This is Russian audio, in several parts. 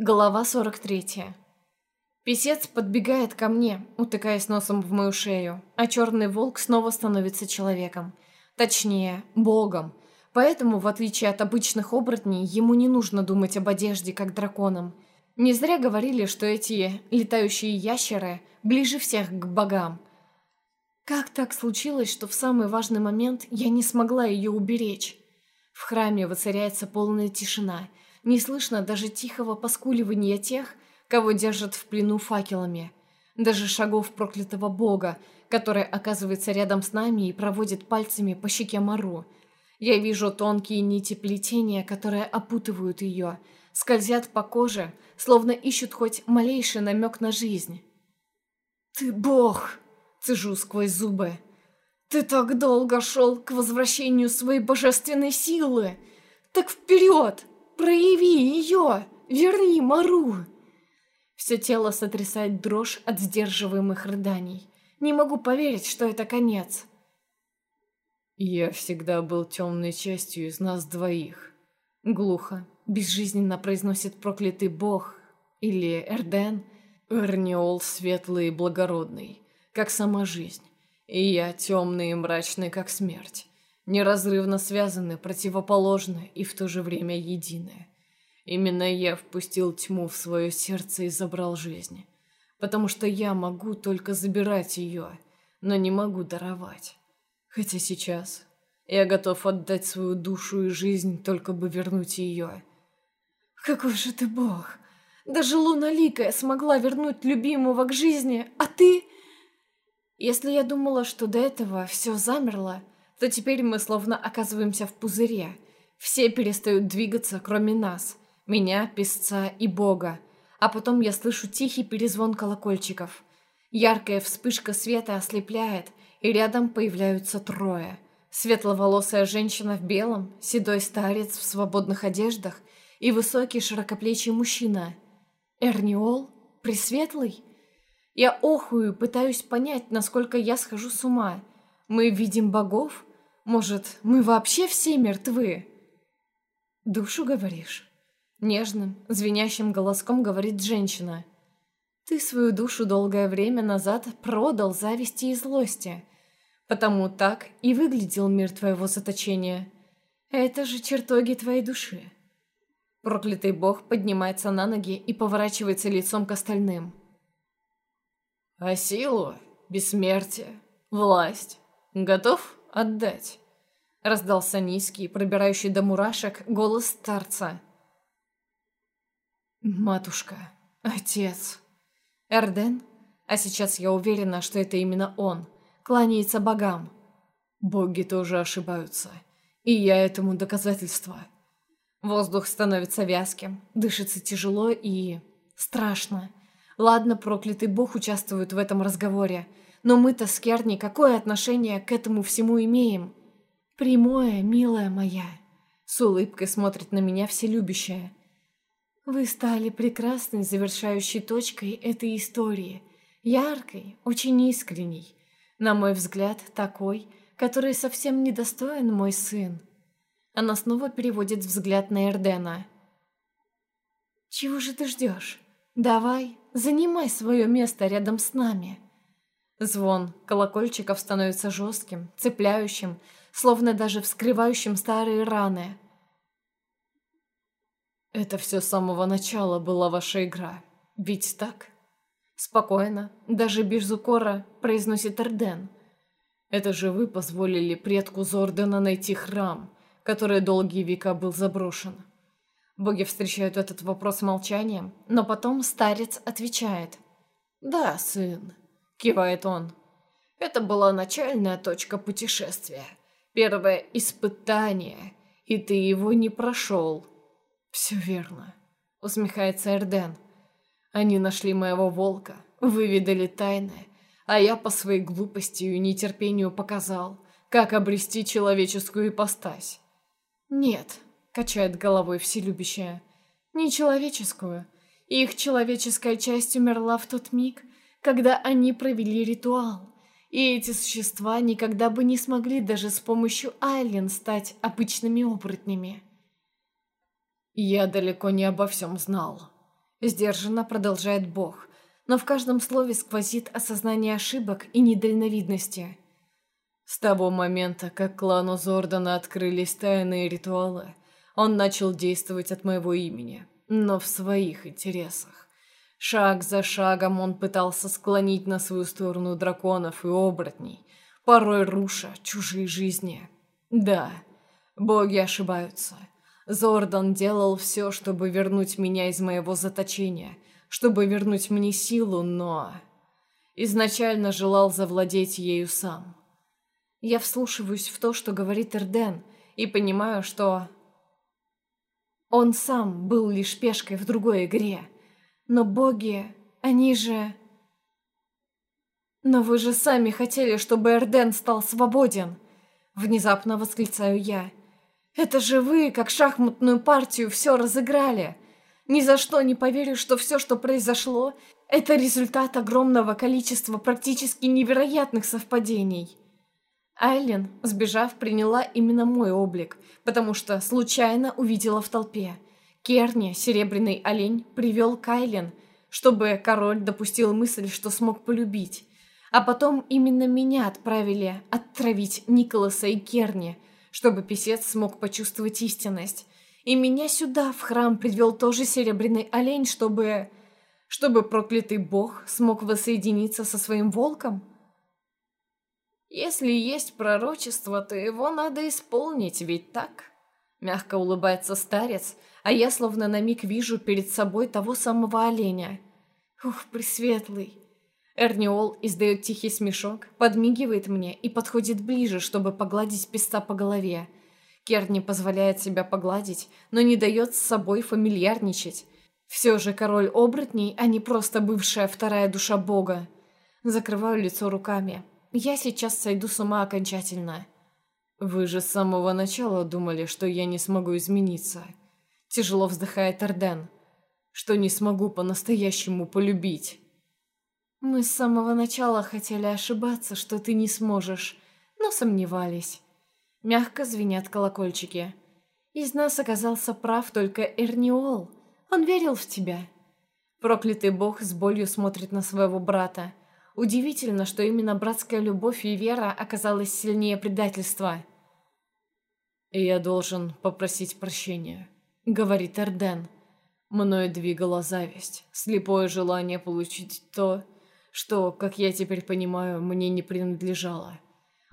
Глава 43. Песец подбегает ко мне, утыкаясь носом в мою шею, а черный волк снова становится человеком. Точнее, богом. Поэтому, в отличие от обычных оборотней, ему не нужно думать об одежде, как драконам. Не зря говорили, что эти летающие ящеры ближе всех к богам. Как так случилось, что в самый важный момент я не смогла ее уберечь? В храме воцаряется полная тишина – не слышно даже тихого поскуливания тех, кого держат в плену факелами. Даже шагов проклятого бога, который оказывается рядом с нами и проводит пальцами по щеке Мару. Я вижу тонкие нити плетения, которые опутывают ее, скользят по коже, словно ищут хоть малейший намек на жизнь. «Ты бог!» — цежу сквозь зубы. «Ты так долго шел к возвращению своей божественной силы! Так вперед! Прояви ее! Верни Мару!» Все тело сотрясает дрожь от сдерживаемых рыданий. Не могу поверить, что это конец. «Я всегда был темной частью из нас двоих». Глухо, безжизненно произносит проклятый бог или Эрден. Эрниол светлый и благородный, как сама жизнь. И я темный и мрачный, как смерть неразрывно связаны, противоположны и в то же время едины. Именно я впустил тьму в свое сердце и забрал жизнь. Потому что я могу только забирать ее, но не могу даровать. Хотя сейчас я готов отдать свою душу и жизнь, только бы вернуть ее. «Какой же ты бог! Даже Луна Ликая смогла вернуть любимого к жизни, а ты...» Если я думала, что до этого все замерло, то теперь мы словно оказываемся в пузыре. Все перестают двигаться, кроме нас. Меня, песца и бога. А потом я слышу тихий перезвон колокольчиков. Яркая вспышка света ослепляет, и рядом появляются трое. Светловолосая женщина в белом, седой старец в свободных одеждах и высокий широкоплечий мужчина. Эрниол? Пресветлый? Я охую, пытаюсь понять, насколько я схожу с ума. Мы видим богов? Может, мы вообще все мертвы?» «Душу, говоришь?» Нежным, звенящим голоском говорит женщина. «Ты свою душу долгое время назад продал зависти и злости. Потому так и выглядел мир твоего заточения. Это же чертоги твоей души». Проклятый бог поднимается на ноги и поворачивается лицом к остальным. «А силу, бессмертие, власть готов?» Отдать?» Раздался низкий, пробирающий до мурашек, голос старца. «Матушка, отец, Эрден, а сейчас я уверена, что это именно он, кланяется богам. Боги тоже ошибаются, и я этому доказательство». Воздух становится вязким, дышится тяжело и... страшно. Ладно, проклятый бог участвует в этом разговоре, но мы-то с Керни какое отношение к этому всему имеем? Прямое, милая моя. С улыбкой смотрит на меня вселюбящая. Вы стали прекрасной завершающей точкой этой истории. Яркой, очень искренней. На мой взгляд, такой, который совсем недостоин мой сын. Она снова переводит взгляд на Эрдена. «Чего же ты ждешь? Давай, занимай свое место рядом с нами». Звон колокольчиков становится жестким, цепляющим, словно даже вскрывающим старые раны. «Это все с самого начала была ваша игра, ведь так?» Спокойно, даже без укора, произносит Эрден. «Это же вы позволили предку Зордена найти храм, который долгие века был заброшен». Боги встречают этот вопрос молчанием, но потом старец отвечает. «Да, сын, кивает он. Это была начальная точка путешествия. Первое испытание, и ты его не прошел. Все верно, усмехается Эрден. Они нашли моего волка, выведали тайны, а я по своей глупости и нетерпению показал, как обрести человеческую ипостась. Нет, качает головой вселюбящая, не человеческую. Их человеческая часть умерла в тот миг, когда они провели ритуал. И эти существа никогда бы не смогли даже с помощью Айлен стать обычными оборотнями. Я далеко не обо всем знал. Сдержанно продолжает Бог, но в каждом слове сквозит осознание ошибок и недальновидности. С того момента, как клану Зордана открылись тайные ритуалы, он начал действовать от моего имени, но в своих интересах. Шаг за шагом он пытался склонить на свою сторону драконов и оборотней, порой руша чужие жизни. Да, боги ошибаются. Зордан делал все, чтобы вернуть меня из моего заточения, чтобы вернуть мне силу, но... Изначально желал завладеть ею сам. Я вслушиваюсь в то, что говорит Эрден, и понимаю, что... Он сам был лишь пешкой в другой игре. Но боги, они же... «Но вы же сами хотели, чтобы Эрден стал свободен!» Внезапно восклицаю я. «Это же вы, как шахматную партию, все разыграли! Ни за что не поверю, что все, что произошло, это результат огромного количества практически невероятных совпадений!» Айлен, сбежав, приняла именно мой облик, потому что случайно увидела в толпе. Керни, серебряный олень, привел Кайлен, чтобы король допустил мысль, что смог полюбить. А потом именно меня отправили отравить Николаса и Керни, чтобы писец смог почувствовать истинность. И меня сюда, в храм, привел тоже серебряный олень, чтобы... Чтобы проклятый бог смог воссоединиться со своим волком? Если есть пророчество, то его надо исполнить, ведь так? Мягко улыбается старец, а я словно на миг вижу перед собой того самого оленя. Ух, пресветлый. Эрниол издает тихий смешок, подмигивает мне и подходит ближе, чтобы погладить песта по голове. Керни позволяет себя погладить, но не дает с собой фамильярничать. Все же король оборотней, а не просто бывшая вторая душа бога. Закрываю лицо руками. Я сейчас сойду с ума окончательно. Вы же с самого начала думали, что я не смогу измениться. Тяжело вздыхает Арден. Что не смогу по-настоящему полюбить. Мы с самого начала хотели ошибаться, что ты не сможешь, но сомневались. Мягко звенят колокольчики. Из нас оказался прав только Эрниол. Он верил в тебя. Проклятый бог с болью смотрит на своего брата. Удивительно, что именно братская любовь и вера оказалась сильнее предательства. «Я должен попросить прощения», — говорит Эрден. Мною двигала зависть, слепое желание получить то, что, как я теперь понимаю, мне не принадлежало.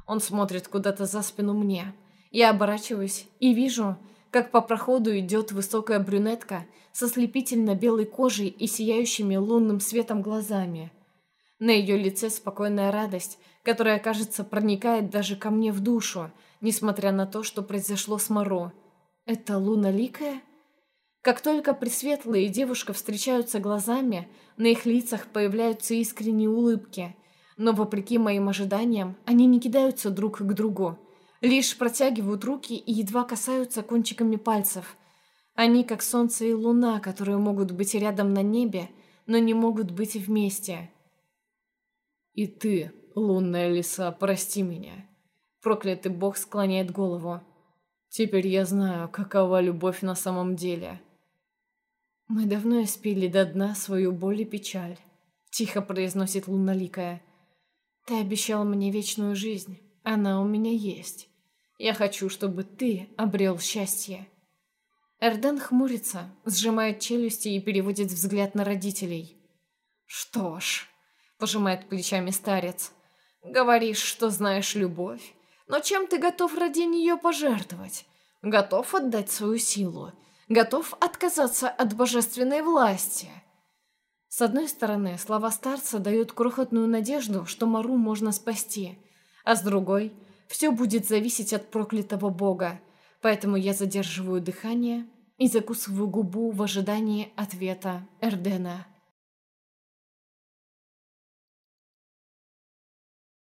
Он смотрит куда-то за спину мне. Я оборачиваюсь и вижу, как по проходу идет высокая брюнетка со слепительно белой кожей и сияющими лунным светом глазами. На ее лице спокойная радость, которая, кажется, проникает даже ко мне в душу, несмотря на то, что произошло с Моро. Это Луна Ликая? Как только Пресветлые девушка встречаются глазами, на их лицах появляются искренние улыбки. Но, вопреки моим ожиданиям, они не кидаются друг к другу. Лишь протягивают руки и едва касаются кончиками пальцев. Они как солнце и луна, которые могут быть рядом на небе, но не могут быть вместе. «И ты, лунная лиса, прости меня». Проклятый бог склоняет голову. «Теперь я знаю, какова любовь на самом деле». «Мы давно испили до дна свою боль и печаль», — тихо произносит лунноликая. «Ты обещал мне вечную жизнь. Она у меня есть. Я хочу, чтобы ты обрел счастье». Эрден хмурится, сжимает челюсти и переводит взгляд на родителей. «Что ж...» — пожимает плечами старец. «Говоришь, что знаешь любовь, но чем ты готов ради нее пожертвовать? Готов отдать свою силу? Готов отказаться от божественной власти?» С одной стороны, слова старца дают крохотную надежду, что Мару можно спасти, а с другой — все будет зависеть от проклятого бога, поэтому я задерживаю дыхание и закусываю губу в ожидании ответа Эрдена.